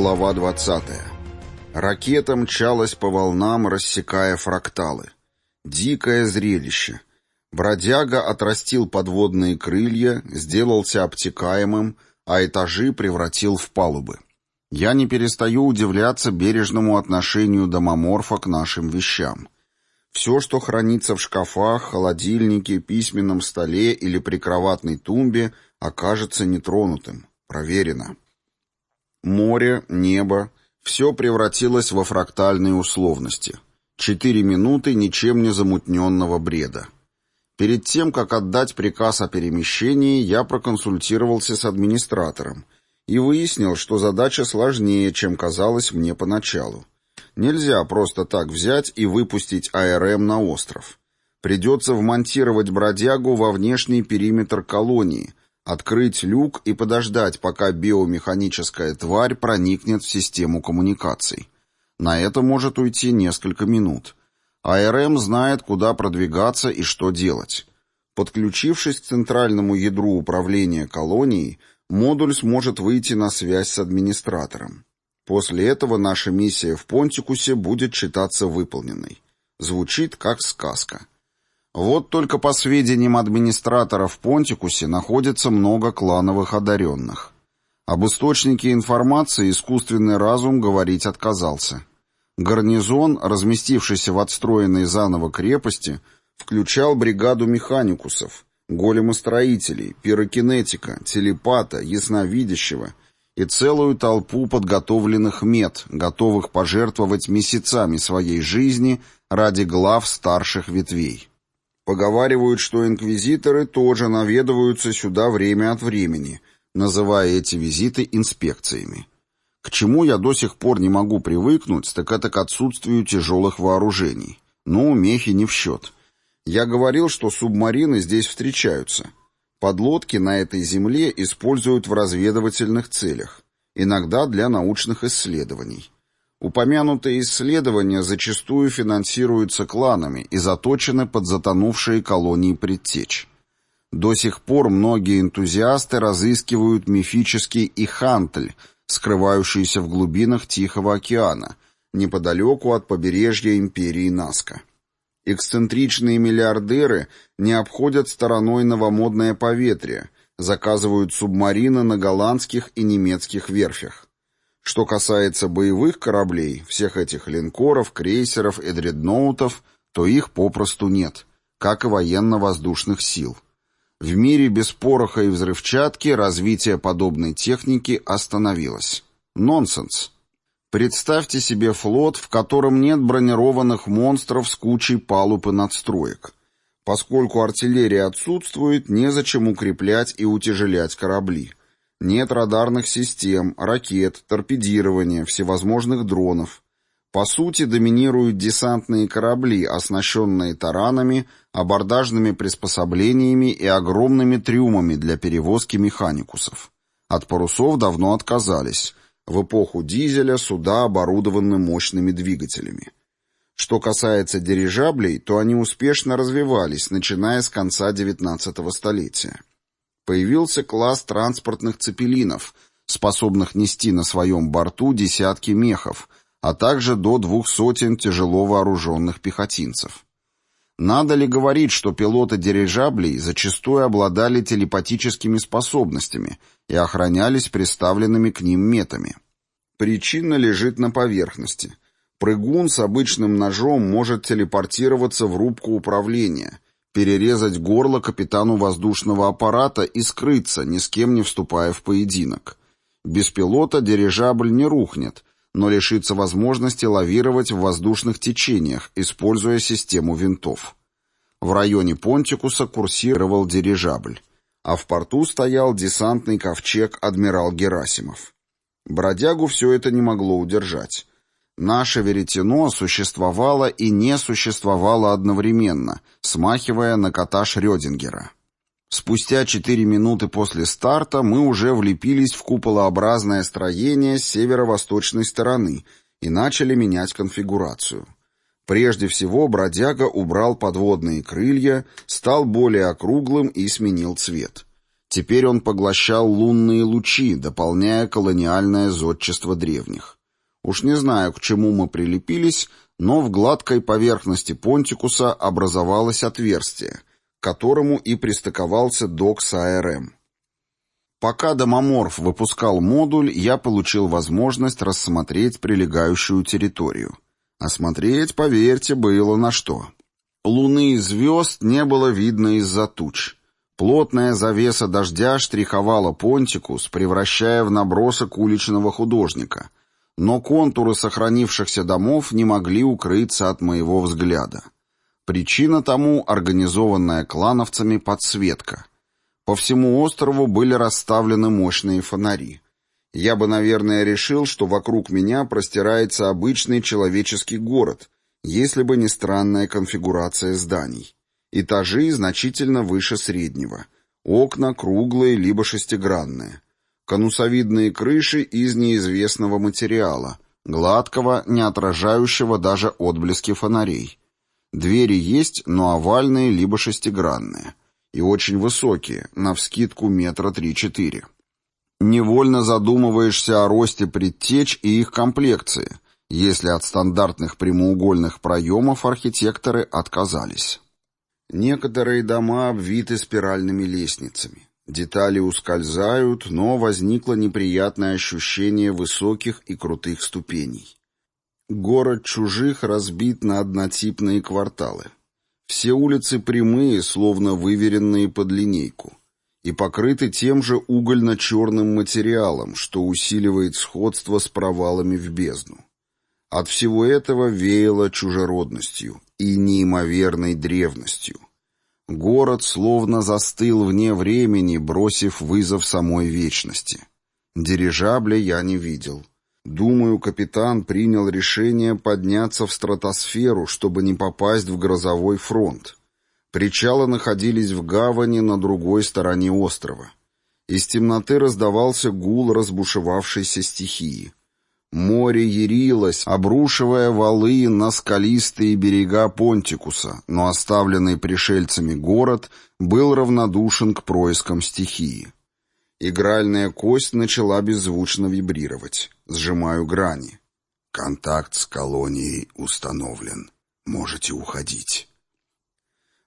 Глава 20. Ракета мчалась по волнам, рассекая фракталы. Дикое зрелище. Бродяга отрастил подводные крылья, сделался обтекаемым, а этажи превратил в палубы. Я не перестаю удивляться бережному отношению домоморфа к нашим вещам. Все, что хранится в шкафах, холодильнике, письменном столе или прикроватной тумбе, окажется нетронутым. Проверено. Море, небо — все превратилось во фрактальные условности. Четыре минуты ничем не замутненного бреда. Перед тем, как отдать приказ о перемещении, я проконсультировался с администратором и выяснил, что задача сложнее, чем казалось мне поначалу. Нельзя просто так взять и выпустить АРМ на остров. Придется вмонтировать бродягу во внешний периметр колонии, открыть люк и подождать, пока биомеханическая тварь проникнет в систему коммуникаций. На это может уйти несколько минут. АРМ знает, куда продвигаться и что делать. Подключившись к центральному ядру управления колонией, модуль сможет выйти на связь с администратором. После этого наша миссия в Понтикусе будет считаться выполненной. Звучит как сказка. Вот только по сведениям администратора в Понтикусе находится много клановых одаренных. Об источнике информации искусственный разум говорить отказался. Гарнизон, разместившийся в отстроенной заново крепости, включал бригаду механикусов, големостроителей, пирокинетика, телепата, ясновидящего и целую толпу подготовленных мет, готовых пожертвовать месяцами своей жизни ради глав старших ветвей. Поговаривают, что инквизиторы тоже наведываются сюда время от времени, называя эти визиты инспекциями. К чему я до сих пор не могу привыкнуть, так это к отсутствию тяжелых вооружений. Ну, мехи не в счет. Я говорил, что субмарины здесь встречаются. Подлодки на этой земле используют в разведывательных целях, иногда для научных исследований. Упомянутые исследования зачастую финансируются кланами и заточены под затонувшие колонии предтеч. До сих пор многие энтузиасты разыскивают мифический Ихантль, скрывающийся в глубинах Тихого океана, неподалеку от побережья империи Наска. Эксцентричные миллиардеры не обходят стороной новомодное поветрие, заказывают субмарины на голландских и немецких верфях. Что касается боевых кораблей, всех этих линкоров, крейсеров и дредноутов, то их попросту нет, как и военно-воздушных сил. В мире без пороха и взрывчатки развитие подобной техники остановилось. Нонсенс. Представьте себе флот, в котором нет бронированных монстров с кучей палуб и надстроек. Поскольку артиллерия отсутствует, незачем укреплять и утяжелять корабли. Нет радарных систем, ракет, торпедирования, всевозможных дронов. По сути, доминируют десантные корабли, оснащенные таранами, абордажными приспособлениями и огромными трюмами для перевозки механикусов. От парусов давно отказались. В эпоху дизеля суда оборудованы мощными двигателями. Что касается дирижаблей, то они успешно развивались, начиная с конца XIX столетия появился класс транспортных цепелинов, способных нести на своем борту десятки мехов, а также до двух сотен тяжело вооруженных пехотинцев. Надо ли говорить, что пилоты дирижаблей зачастую обладали телепатическими способностями и охранялись приставленными к ним метами? Причина лежит на поверхности. Прыгун с обычным ножом может телепортироваться в рубку управления – перерезать горло капитану воздушного аппарата и скрыться, ни с кем не вступая в поединок. Без пилота дирижабль не рухнет, но лишится возможности лавировать в воздушных течениях, используя систему винтов. В районе Понтикуса курсировал дирижабль, а в порту стоял десантный ковчег «Адмирал Герасимов». Бродягу все это не могло удержать. Наше веретено существовало и не существовало одновременно, смахивая на кота Шрёдингера. Спустя четыре минуты после старта мы уже влепились в куполообразное строение с северо-восточной стороны и начали менять конфигурацию. Прежде всего бродяга убрал подводные крылья, стал более округлым и сменил цвет. Теперь он поглощал лунные лучи, дополняя колониальное зодчество древних. Уж не знаю, к чему мы прилепились, но в гладкой поверхности понтикуса образовалось отверстие, к которому и пристыковался док с АРМ. Пока домоморф выпускал модуль, я получил возможность рассмотреть прилегающую территорию. Осмотреть, поверьте, было на что. Луны и звезд не было видно из-за туч. Плотная завеса дождя штриховала понтикус, превращая в набросок уличного художника. Но контуры сохранившихся домов не могли укрыться от моего взгляда. Причина тому — организованная клановцами подсветка. По всему острову были расставлены мощные фонари. Я бы, наверное, решил, что вокруг меня простирается обычный человеческий город, если бы не странная конфигурация зданий. Этажи значительно выше среднего. Окна круглые либо шестигранные. Конусовидные крыши из неизвестного материала, гладкого, не отражающего даже отблески фонарей. Двери есть, но овальные либо шестигранные. И очень высокие, навскидку метра три-четыре. Невольно задумываешься о росте предтеч и их комплекции, если от стандартных прямоугольных проемов архитекторы отказались. Некоторые дома обвиты спиральными лестницами. Детали ускользают, но возникло неприятное ощущение высоких и крутых ступеней. Город чужих разбит на однотипные кварталы. Все улицы прямые, словно выверенные под линейку и покрыты тем же угольно-черным материалом, что усиливает сходство с провалами в бездну. От всего этого веяло чужеродностью и неимоверной древностью. Город словно застыл вне времени, бросив вызов самой вечности. Дирижабля я не видел. Думаю, капитан принял решение подняться в стратосферу, чтобы не попасть в грозовой фронт. Причалы находились в гавани на другой стороне острова. Из темноты раздавался гул разбушевавшейся стихии. Море ярилось, обрушивая валы на скалистые берега Понтикуса, но оставленный пришельцами город был равнодушен к проискам стихии. Игральная кость начала беззвучно вибрировать. Сжимаю грани. Контакт с колонией установлен. Можете уходить.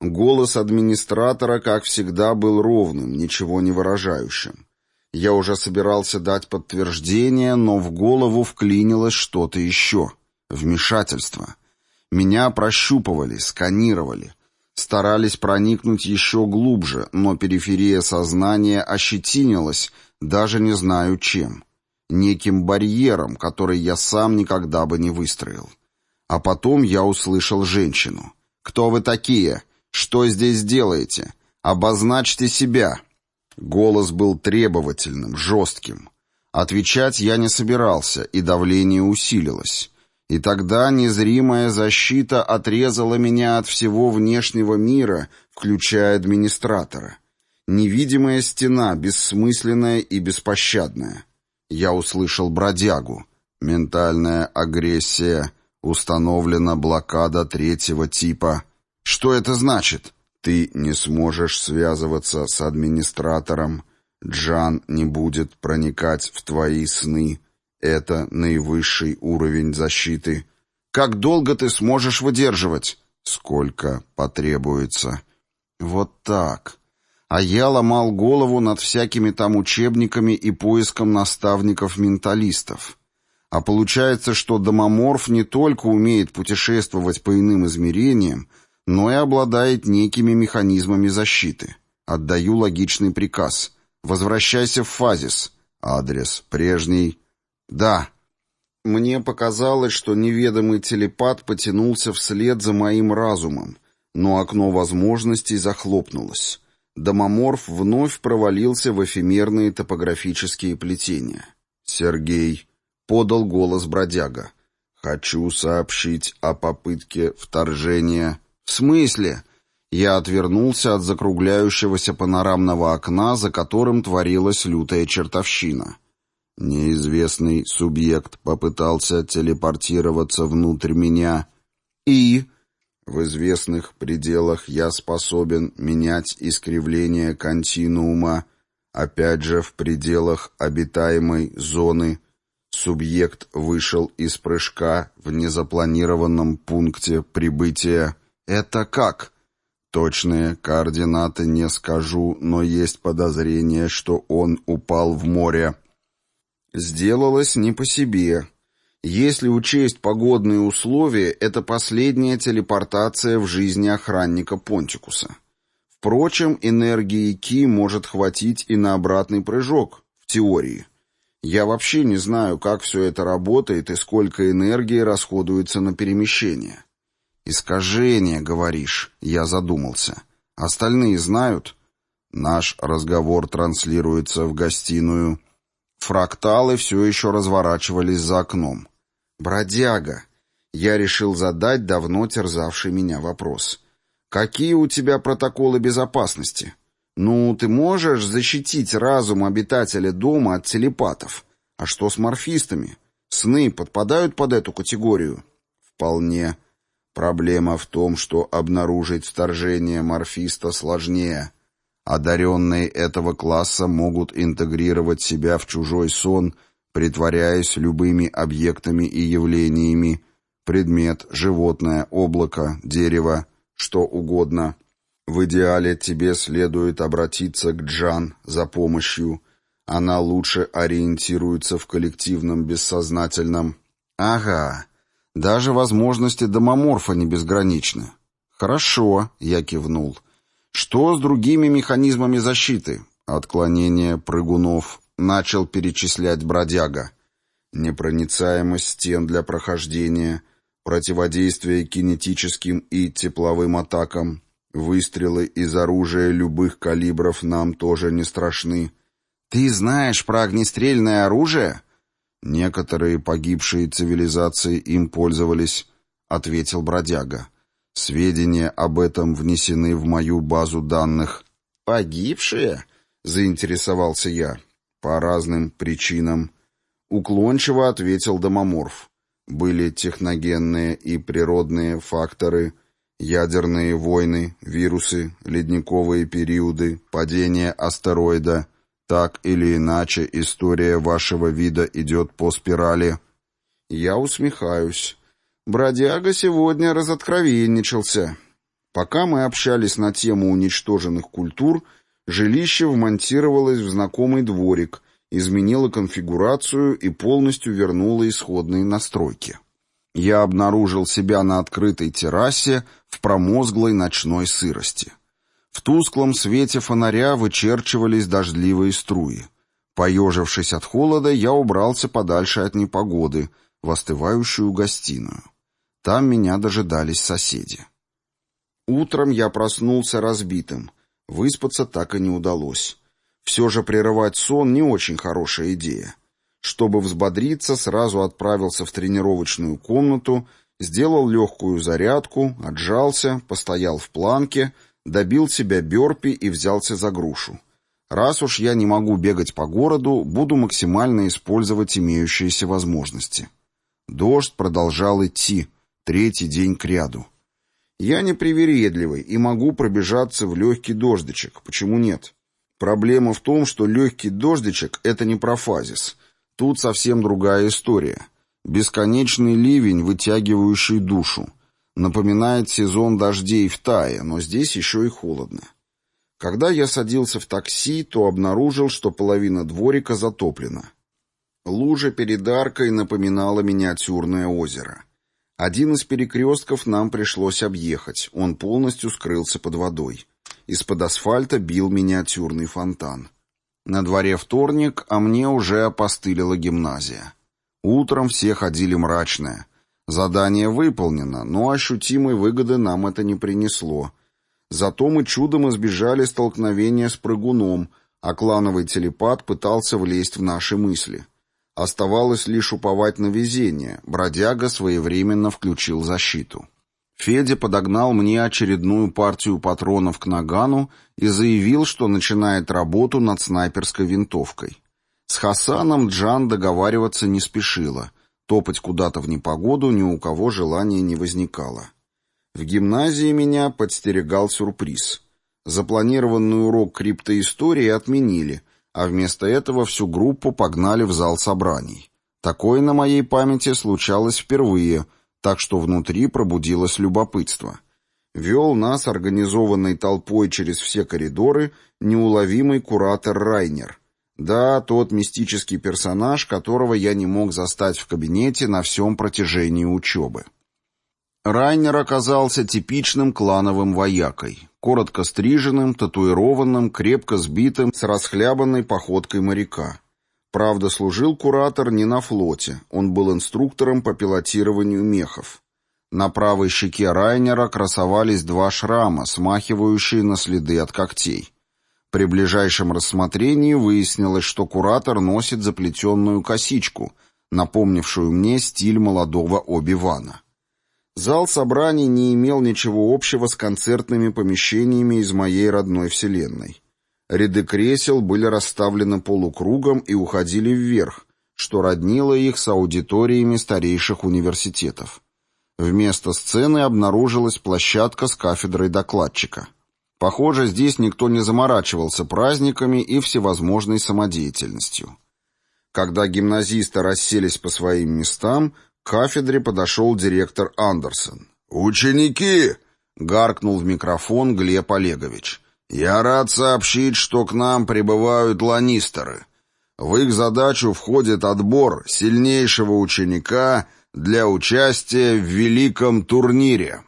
Голос администратора, как всегда, был ровным, ничего не выражающим. Я уже собирался дать подтверждение, но в голову вклинилось что-то еще. Вмешательство. Меня прощупывали, сканировали. Старались проникнуть еще глубже, но периферия сознания ощетинилась, даже не знаю чем. Неким барьером, который я сам никогда бы не выстроил. А потом я услышал женщину. «Кто вы такие?» «Что здесь делаете? Обозначьте себя!» Голос был требовательным, жестким. Отвечать я не собирался, и давление усилилось. И тогда незримая защита отрезала меня от всего внешнего мира, включая администратора. Невидимая стена, бессмысленная и беспощадная. Я услышал бродягу. Ментальная агрессия. Установлена блокада третьего типа. Что это значит? Ты не сможешь связываться с администратором. Джан не будет проникать в твои сны. Это наивысший уровень защиты. Как долго ты сможешь выдерживать? Сколько потребуется. Вот так. А я ломал голову над всякими там учебниками и поиском наставников-менталистов. А получается, что домоморф не только умеет путешествовать по иным измерениям, но и обладает некими механизмами защиты. Отдаю логичный приказ. Возвращайся в фазис. Адрес прежний. Да. Мне показалось, что неведомый телепат потянулся вслед за моим разумом, но окно возможностей захлопнулось. Домоморф вновь провалился в эфемерные топографические плетения. «Сергей», — подал голос бродяга, — «хочу сообщить о попытке вторжения...» «В смысле?» Я отвернулся от закругляющегося панорамного окна, за которым творилась лютая чертовщина. Неизвестный субъект попытался телепортироваться внутрь меня. И... В известных пределах я способен менять искривление континуума, Опять же, в пределах обитаемой зоны субъект вышел из прыжка в незапланированном пункте прибытия. Это как? Точные координаты не скажу, но есть подозрение, что он упал в море. Сделалось не по себе. Если учесть погодные условия, это последняя телепортация в жизни охранника Понтикуса. Впрочем, энергии Ки может хватить и на обратный прыжок, в теории. Я вообще не знаю, как все это работает и сколько энергии расходуется на перемещение. «Искажение, говоришь», — я задумался. «Остальные знают?» Наш разговор транслируется в гостиную. Фракталы все еще разворачивались за окном. «Бродяга!» Я решил задать давно терзавший меня вопрос. Какие у тебя протоколы безопасности? Ну, ты можешь защитить разум обитателя дома от телепатов. А что с морфистами? Сны подпадают под эту категорию? Вполне. Проблема в том, что обнаружить вторжение морфиста сложнее. Одаренные этого класса могут интегрировать себя в чужой сон, притворяясь любыми объектами и явлениями, предмет, животное, облако, дерево, что угодно. В идеале тебе следует обратиться к Джан за помощью. Она лучше ориентируется в коллективном бессознательном. Ага, даже возможности домоморфа не безграничны. Хорошо, я кивнул. Что с другими механизмами защиты? Отклонение прыгунов. Начал перечислять бродяга. Непроницаемость стен для прохождения, противодействие кинетическим и тепловым атакам, выстрелы из оружия любых калибров нам тоже не страшны. Ты знаешь про огнестрельное оружие? Некоторые погибшие цивилизации им пользовались, ответил бродяга. Сведения об этом внесены в мою базу данных. Погибшие? заинтересовался я. По разным причинам, уклончиво ответил домоморф. Были техногенные и природные факторы, ядерные войны, вирусы, ледниковые периоды, падение астероида. Так или иначе, история вашего вида идет по спирали. Я усмехаюсь. Бродяга сегодня разоткровенничался. Пока мы общались на тему уничтоженных культур, жилище вмонтировалось в знакомый дворик, изменила конфигурацию и полностью вернула исходные настройки. Я обнаружил себя на открытой террасе в промозглой ночной сырости. В тусклом свете фонаря вычерчивались дождливые струи. Поежившись от холода, я убрался подальше от непогоды, в остывающую гостиную. Там меня дожидались соседи. Утром я проснулся разбитым. Выспаться так и не удалось. Все же прерывать сон не очень хорошая идея. Чтобы взбодриться, сразу отправился в тренировочную комнату, сделал легкую зарядку, отжался, постоял в планке, добил себя бёрпи и взялся за грушу. Раз уж я не могу бегать по городу, буду максимально использовать имеющиеся возможности. Дождь продолжал идти, третий день кряду. Я не привередливый и могу пробежаться в легкий дождичек, почему нет? Проблема в том, что легкий дождичек — это не профазис. Тут совсем другая история. Бесконечный ливень, вытягивающий душу. Напоминает сезон дождей в Тае, но здесь еще и холодно. Когда я садился в такси, то обнаружил, что половина дворика затоплена. Лужа перед аркой напоминала миниатюрное озеро. Один из перекрестков нам пришлось объехать, он полностью скрылся под водой. Из-под асфальта бил миниатюрный фонтан. На дворе вторник, а мне уже опостылила гимназия. Утром все ходили мрачные. Задание выполнено, но ощутимой выгоды нам это не принесло. Зато мы чудом избежали столкновения с прыгуном, а клановый телепат пытался влезть в наши мысли. Оставалось лишь уповать на везение, бродяга своевременно включил защиту. Федя подогнал мне очередную партию патронов к нагану и заявил, что начинает работу над снайперской винтовкой. С Хасаном Джан договариваться не спешила. Топать куда-то в непогоду ни у кого желания не возникало. В гимназии меня подстерегал сюрприз. Запланированный урок криптоистории отменили, а вместо этого всю группу погнали в зал собраний. Такое на моей памяти случалось впервые, так что внутри пробудилось любопытство. Вел нас организованной толпой через все коридоры неуловимый куратор Райнер. Да, тот мистический персонаж, которого я не мог застать в кабинете на всем протяжении учебы. Райнер оказался типичным клановым воякой, коротко стриженным, татуированным, крепко сбитым, с расхлябанной походкой моряка. Правда, служил куратор не на флоте, он был инструктором по пилотированию мехов. На правой щеке Райнера красовались два шрама, смахивающие на следы от когтей. При ближайшем рассмотрении выяснилось, что куратор носит заплетенную косичку, напомнившую мне стиль молодого Оби-Вана. Зал собраний не имел ничего общего с концертными помещениями из моей родной вселенной. Ряды кресел были расставлены полукругом и уходили вверх, что роднило их с аудиториями старейших университетов. Вместо сцены обнаружилась площадка с кафедрой докладчика. Похоже, здесь никто не заморачивался праздниками и всевозможной самодеятельностью. Когда гимназисты расселись по своим местам, к кафедре подошел директор Андерсон. «Ученики!» — гаркнул в микрофон Глеб Олегович. «Я рад сообщить, что к нам прибывают ланистеры. В их задачу входит отбор сильнейшего ученика для участия в великом турнире».